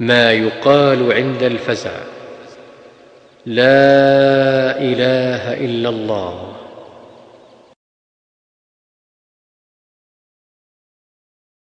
ما يقال عند الفزع. لا إله إلا الله.